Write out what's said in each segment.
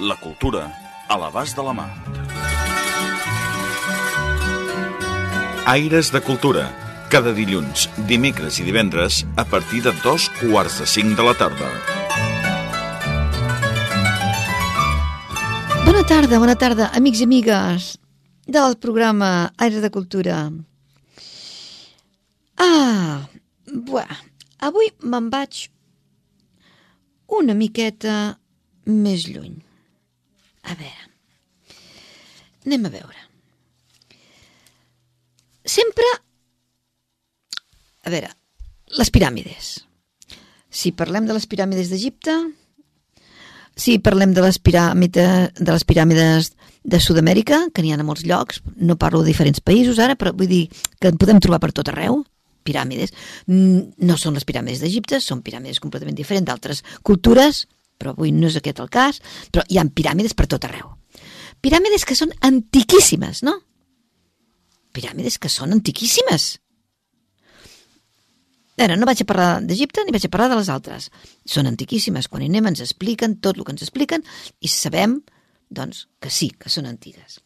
La cultura a l'abast de la mà. Aires de Cultura. Cada dilluns, dimecres i divendres a partir de dos quarts de cinc de la tarda. Bona tarda, bona tarda, amics i amigues del programa Aires de Cultura. Ah, buah, avui me'n vaig una miqueta més lluny. A veure, anem a veure. Sempre, a veure, les piràmides. Si parlem de les piràmides d'Egipte, si parlem de les, piràmides, de les piràmides de Sud-amèrica, que n'hi ha a molts llocs, no parlo de diferents països ara, però vull dir que en podem trobar per tot arreu, piràmides. No són les piràmides d'Egipte, són piràmides completament diferents d'altres cultures, però avui no és aquest el cas, però hi ha piràmides per tot arreu. Piràmides que són antiquíssimes, no? Piràmides que són antiquíssimes. Ara, no vaig a parlar d'Egipte ni vaig a parlar de les altres. Són antiquíssimes. Quan hi anem ens expliquen tot el que ens expliquen i sabem, doncs, que sí, que són antigues.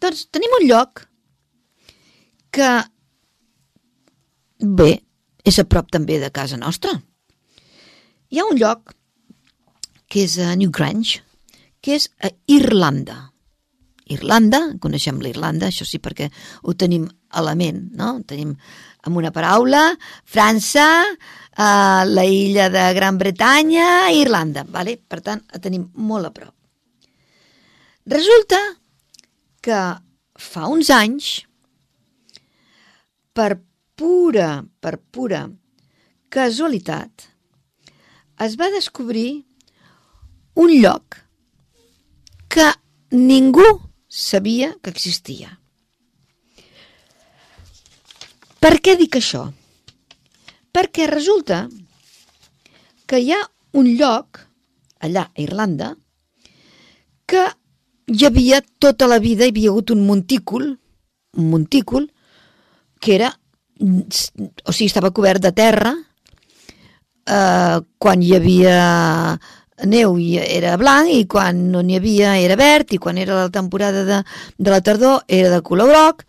Doncs tenim un lloc que, bé, és a prop també de casa nostra. Hi ha un lloc que és a Newgrange, que és a Irlanda. Irlanda, coneixem l'Irlanda, això sí perquè ho tenim a la ment, no? Tenim amb una paraula, França, eh, la illa de Gran Bretanya Irlanda, vale? per tant, la tenim molt a prop. Resulta que fa uns anys, per pura, per pura casualitat, es va descobrir un lloc que ningú sabia que existia. Per què dic això? Perquè resulta que hi ha un lloc, allà a Irlanda, que hi havia tota la vida, hi havia hagut un montícul, un montícul, que era, o sigui, estava cobert de terra, eh, quan hi havia neu i era blanc i quan no n'hi havia era verd i quan era la temporada de, de la tardor era de color groc,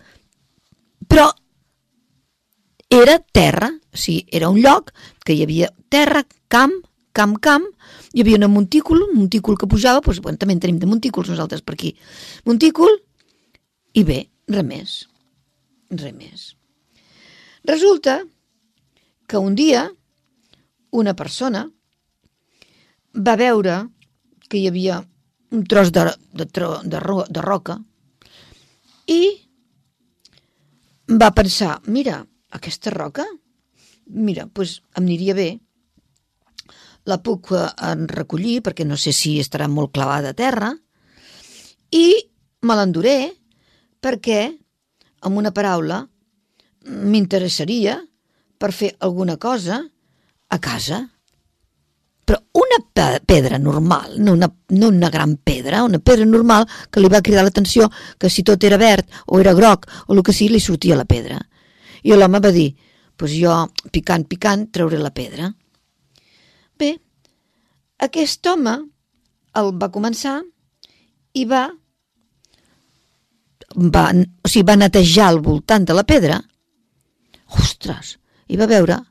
però era terra, o sigui, era un lloc que hi havia terra, camp, camp, camp, hi havia un montícul, un montícul que pujava, doncs, bueno, també en tenim de montículs nosaltres per aquí. Montícul, i bé, res més, res més. Resulta que un dia una persona va veure que hi havia un tros de, de, de, ro, de roca i va pensar, mira, aquesta roca, mira, doncs em aniria bé, la puc eh, recollir perquè no sé si estarà molt clavada a terra i me l'enduré perquè, amb una paraula, m'interessaria per fer alguna cosa a casa. Però una pedra normal, no una, no una gran pedra, una pedra normal que li va cridar l'atenció que si tot era verd o era groc o el que sigui, li sortia la pedra. I l'home va dir, pues jo, picant, picant, trauré la pedra. Bé, aquest home el va començar i va, va, o sigui, va netejar al voltant de la pedra. Ostres! I va veure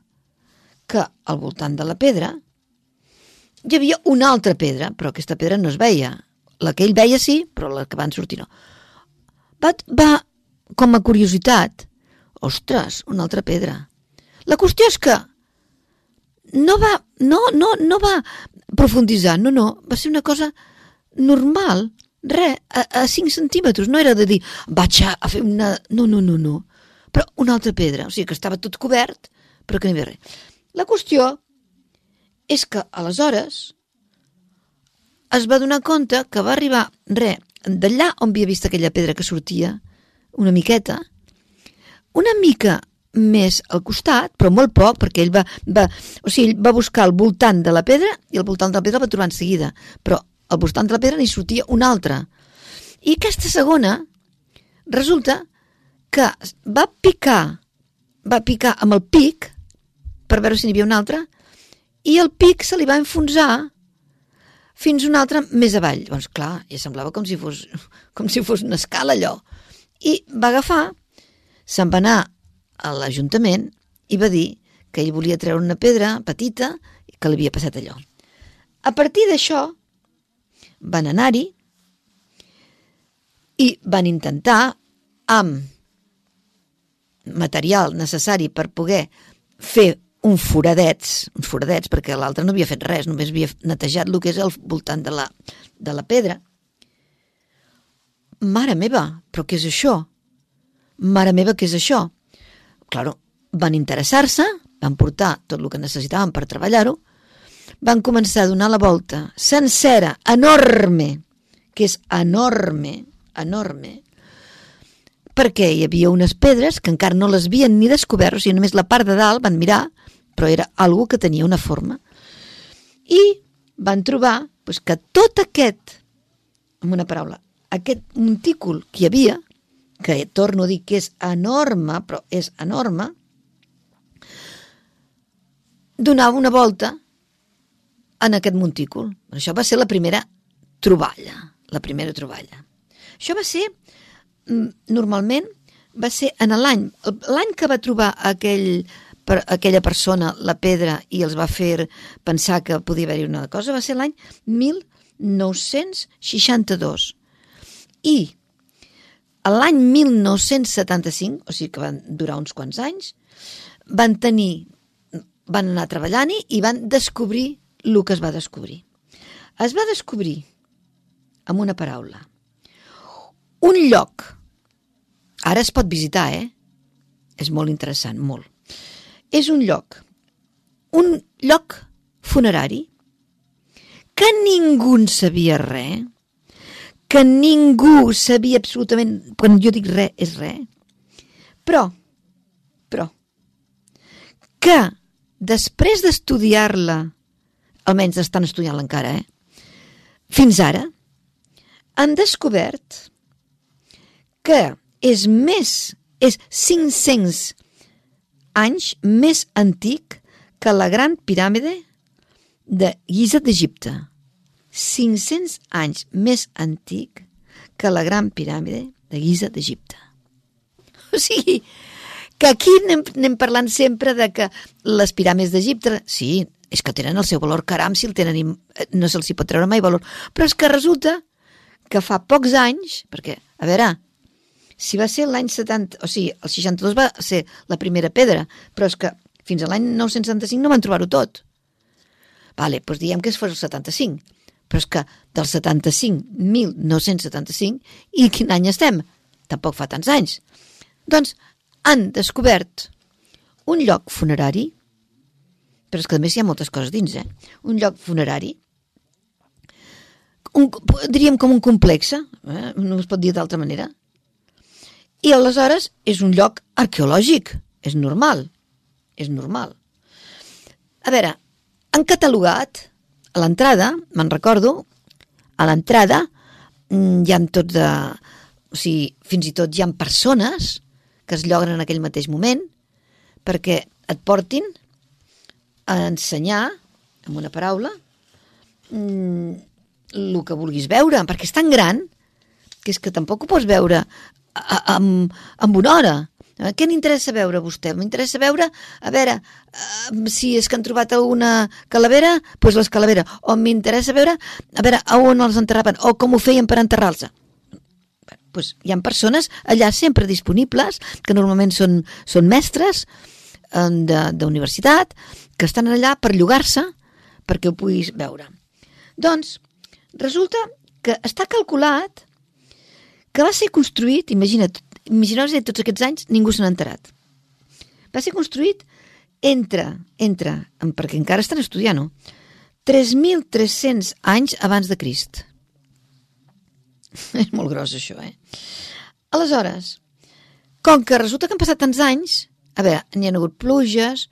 que al voltant de la pedra hi havia una altra pedra, però aquesta pedra no es veia. La que ell veia sí, però la que van sortir no. Va, va com a curiositat, ostres, una altra pedra. La qüestió és que no va, no, no, no va profunditzar, no, no, va ser una cosa normal, res, a, a 5 centímetres, no era de dir, vaig a, a fer una... No, no, no, no. Però una altra pedra, o sigui que estava tot cobert, però que no hi havia res. La qüestió és que, aleshores, es va donar compte que va arribar, re, d'allà on havia vist aquella pedra que sortia, una miqueta, una mica més al costat, però molt poc, perquè ell va, va, o sigui, ell va buscar al voltant de la pedra i al voltant de la pedra la va trobar en seguida, però al voltant de la pedra n'hi sortia una altra. I aquesta segona resulta que va picar, va picar amb el pic per veure si n'hi havia una altra i el pic se li va enfonsar fins una altra més avall. Doncs clar, ja semblava com si fos, com si fos una escala allò. I va agafar, se'n va anar a l'Ajuntament i va dir que ell volia treure una pedra petita i que li havia passat allò. A partir d'això, van anar-hi i van intentar, amb material necessari per poder fer un foradets, uns foradets, perquè l'altre no havia fet res, només havia netejat el que és al voltant de la, de la pedra. Mare meva, però què és això? Mare meva, què és això? Claro, van interessar-se, van portar tot el que necessitaven per treballar-ho, van començar a donar la volta sencera, enorme, que és enorme, enorme, perquè hi havia unes pedres que encara no les havien ni descobert, o sigui, només la part de dalt van mirar, però era algo que tenia una forma. I van trobar doncs, que tot aquest, amb una paraula, aquest montícul que hi havia, que torno a dir que és enorme, però és enorme, donava una volta en aquest montícul. Això va ser la primera troballa, la primera troballa. Això va ser, mm, normalment, va ser en l'any, l'any que va trobar aquell, per, aquella persona la pedra i els va fer pensar que podia haver-hi una cosa, va ser l'any 1962. I l'any 1975, o sigui que van durar uns quants anys, van tenir, van anar treballant-hi i van descobrir el que es va descobrir. Es va descobrir, amb una paraula, un lloc. Ara es pot visitar, eh? És molt interessant, molt. És un lloc, un lloc funerari que ningú en sabia res, que ningú sabia absolutament, quan jo dic res, és res, però, però, que després d'estudiar-la, almenys estan estudiant-la encara, eh? fins ara, han descobert que és més, és 500 anys més antic que la gran piràmide de Giza d'Egipte. 500 anys més antic que la gran piràmide de Giza d'Egipte. O sigui, que aquí anem, anem parlant sempre de que les piràmides d'Egipte, sí, és que tenen el seu valor, caram, si el tenen, no se'ls pot treure mai valor, però és que resulta que fa pocs anys, perquè, a veure, si va ser l'any 70, o sigui, el 62 va ser la primera pedra, però és que fins a l'any 975 no van trobar-ho tot. Vale, doncs diem que es fos el 75, però és que del 75, 1975, i quin any estem? Tampoc fa tants anys. Doncs han descobert un lloc funerari, però és que a més hi ha moltes coses dins, eh? Un lloc funerari, un, diríem com un complex, eh? no es pot dir d'altra manera, i aleshores és un lloc arqueològic, és normal, és normal. A veure, han catalogat a l'entrada, me'n recordo, a l'entrada mm, hi ha tot de... O sigui, fins i tot hi ha persones que es lloguen en aquell mateix moment perquè et portin a ensenyar, amb una paraula, mm, el que vulguis veure, perquè és tan gran que és que tampoc ho pots veure amb, amb una hora. Eh, què n'interessa veure vostè? M'interessa veure, a veure, uh, si és que han trobat alguna calavera, doncs pues les calavera. O m'interessa veure, a veure, a on els enterraven, o com ho feien per enterrar-los. Pues hi ha persones allà sempre disponibles, que normalment són, són mestres eh, d'universitat, que estan allà per llogar-se perquè ho puguis veure. Doncs, resulta que està calculat que va ser construït, imagina't, imagineu-vos de tots aquests anys ningú se n'ha enterat. Va ser construït entre, entre, perquè encara estan estudiant-ho, 3.300 anys abans de Crist. És molt gros, això, eh? Aleshores, com que resulta que han passat tants anys, a veure, n'hi ha hagut pluges,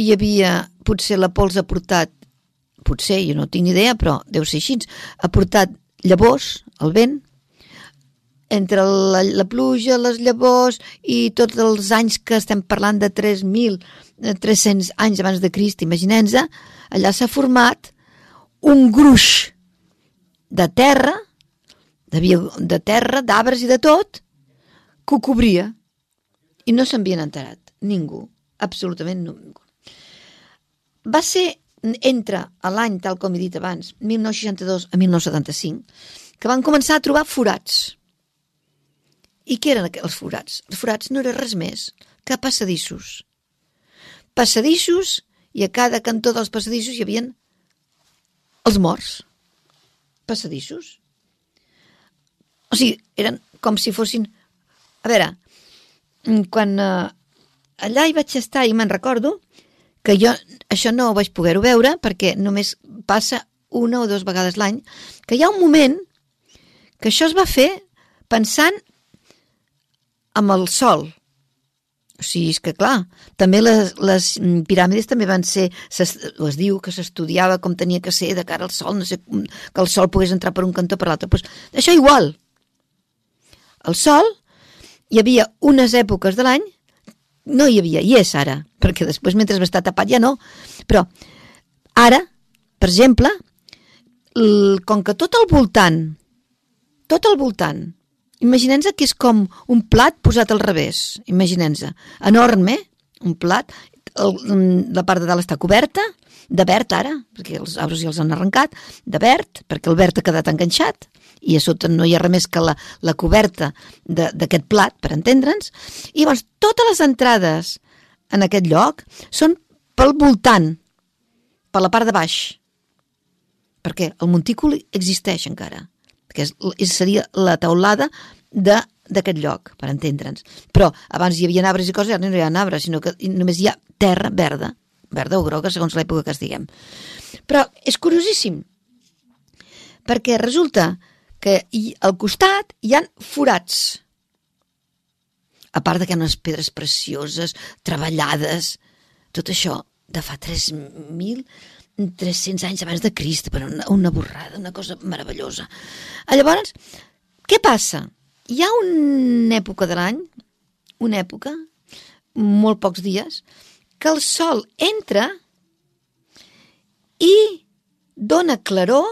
hi havia, potser la pols ha portat, potser, jo no tinc idea, però deu ser així, ha portat llavors, el vent, entre la, la pluja, les llavors i tots els anys que estem parlant de 3.300 anys abans de Crist, imaginem-nos, allà s'ha format un gruix de terra, de, de terra, d'arbres i de tot, que ho cobria. I no s'havien enterat, ningú, absolutament ningú. Va ser entre l'any, tal com he dit abans, 1962 a 1975, que van començar a trobar forats i què eren els forats? Els forats no eren res més que passadissos. Passadissos i a cada cantó dels passadissos hi havien els morts. Passadissos. O sigui, eren com si fossin... A veure, quan eh, allà hi vaig estar i me'n recordo que jo això no ho vaig poder-ho veure perquè només passa una o dues vegades l'any, que hi ha un moment que això es va fer pensant amb el sol. O sigui, és que clar, també les, les piràmides també van ser, es, diu que s'estudiava com tenia que ser de cara al sol, no sé, que el sol pogués entrar per un cantó per l'altre. Pues, això igual. El sol, hi havia unes èpoques de l'any, no hi havia, i és ara, perquè després mentre va estar tapat ja no, però ara, per exemple, el, com que tot al voltant, tot al voltant Imaginem-nos que és com un plat posat al revés. Imaginem-nos. Enorme, un plat. El, la part de dalt està coberta, de verd ara, perquè els arbres ja els han arrencat, de verd, perquè el verd ha quedat enganxat, i a sota no hi ha res més que la, la coberta d'aquest plat, per entendre'ns. I llavors, totes les entrades en aquest lloc són pel voltant, per la part de baix, perquè el montícul existeix encara que és, seria la taulada de d'aquest lloc, per entendre'ns. Però abans hi havia arbres i coses, ara no hi ha arbres, sinó que només hi ha terra verda, verda o groga, segons l'època que estiguem. Però és curiosíssim, perquè resulta que hi, al costat hi han forats, a part de que hi ha unes pedres precioses, treballades, tot això de fa 3.000 300 anys abans de Crist, però una, una borrada, una cosa meravellosa. Llavors, què passa? Hi ha una època de l'any, una època, molt pocs dies, que el sol entra i dona claror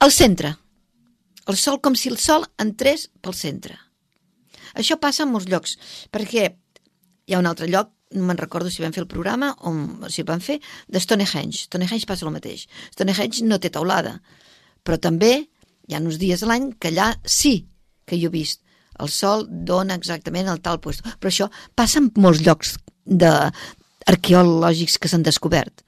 al centre. El sol com si el sol entrés pel centre. Això passa en molts llocs, perquè hi ha un altre lloc no me'n recordo si vam fer el programa o si el vam fer, de Stonehenge. Stonehenge passa el mateix. Stonehenge no té taulada, però també hi ha uns dies a l'any que allà sí que jo he vist. El sol dona exactament el tal lloc. Però això passa en molts llocs de arqueològics que s'han descobert.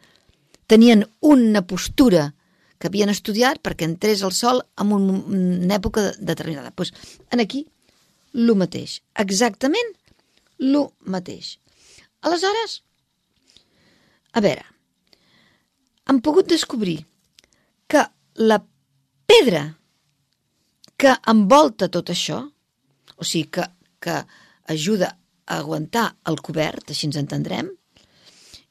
Tenien una postura que havien estudiat perquè entrés el sol en una època determinada. Pues, en aquí, el mateix. Exactament el mateix. Aleshores, a veure, han pogut descobrir que la pedra que envolta tot això, o sigui, que, que ajuda a aguantar el cobert, així ens entendrem,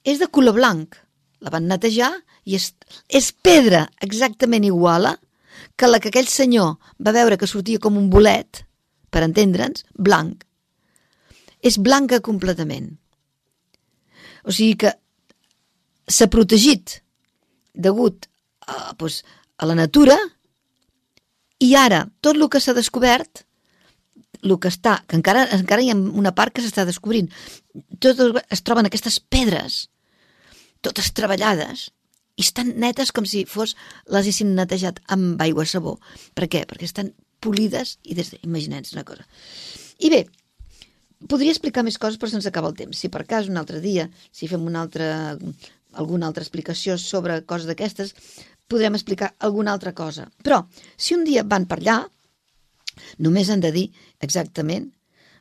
és de color blanc. La van netejar i és, és pedra exactament igual que la que aquell senyor va veure que sortia com un bolet, per entendre'ns, blanc. És blanca completament. O sigui que s'ha protegit degut a, doncs, a la natura i ara tot el que s'ha descobert el que està, que encara, encara hi ha una part que s'està descobrint tot es troben aquestes pedres totes treballades i estan netes com si fos les haguessin netejat amb aigua sabó. Per què? Perquè estan polides i des de, imaginem una cosa. I bé, Podria explicar més coses, però se'ns acaba el temps. Si per cas un altre dia, si fem una altra, alguna altra explicació sobre coses d'aquestes, podrem explicar alguna altra cosa. Però, si un dia van per allà, només han de dir exactament,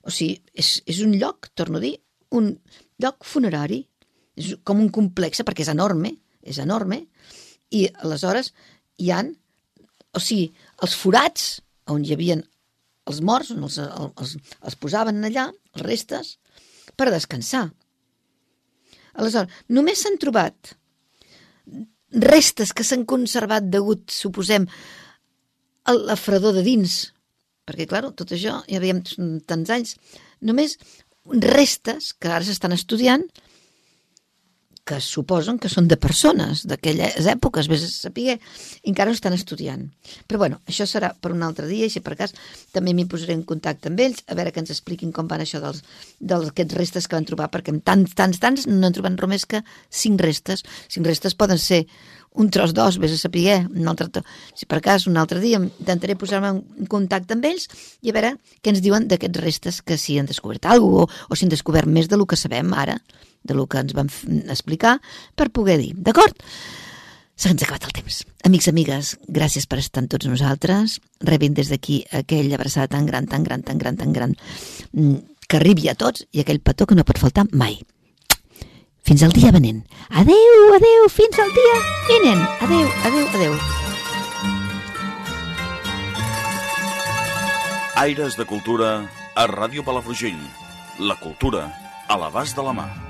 o sigui, és, és un lloc, torno a dir, un lloc funerari, és com un complex, perquè és enorme, és enorme, i aleshores hi han, o sigui, els forats on hi havia els morts, els, els, els posaven allà, els restes, per descansar. Aleshores, només s'han trobat restes que s'han conservat degut, suposem, a la fredor de dins, perquè, clar, tot això ja veiem tants anys, només restes que ara s'estan estudiant que suposen que són de persones d'aquelles èpoques, vés a saber, encara ho estan estudiant. Però bueno, això serà per un altre dia, i si per cas també m'hi posaré en contacte amb ells, a veure que ens expliquin com van això dels, dels aquests restes que van trobar, perquè amb tants, tants, tants no han trobat només que cinc restes. Cinc restes poden ser un tros d'os, vés a saber, un altre, si per cas un altre dia intentaré posar-me en contacte amb ells i a veure què ens diuen d'aquests restes que si han descobert alguna cosa o, o si han descobert més de lo que sabem ara, de lo que ens van explicar, per poder dir, d'acord? Se'ns ha acabat el temps. Amics, amigues, gràcies per estar amb tots nosaltres. Rebin des d'aquí aquella abraçada tan gran, tan gran, tan gran, tan gran, mm, que arribi a tots i aquell petó que no pot faltar mai. Fins al dia venent. Adeu, adeu, fins al dia vinent. Adeu, adeu, adeu. Aires de Cultura a Ràdio Palafrugell. La cultura a l'abast de la mà.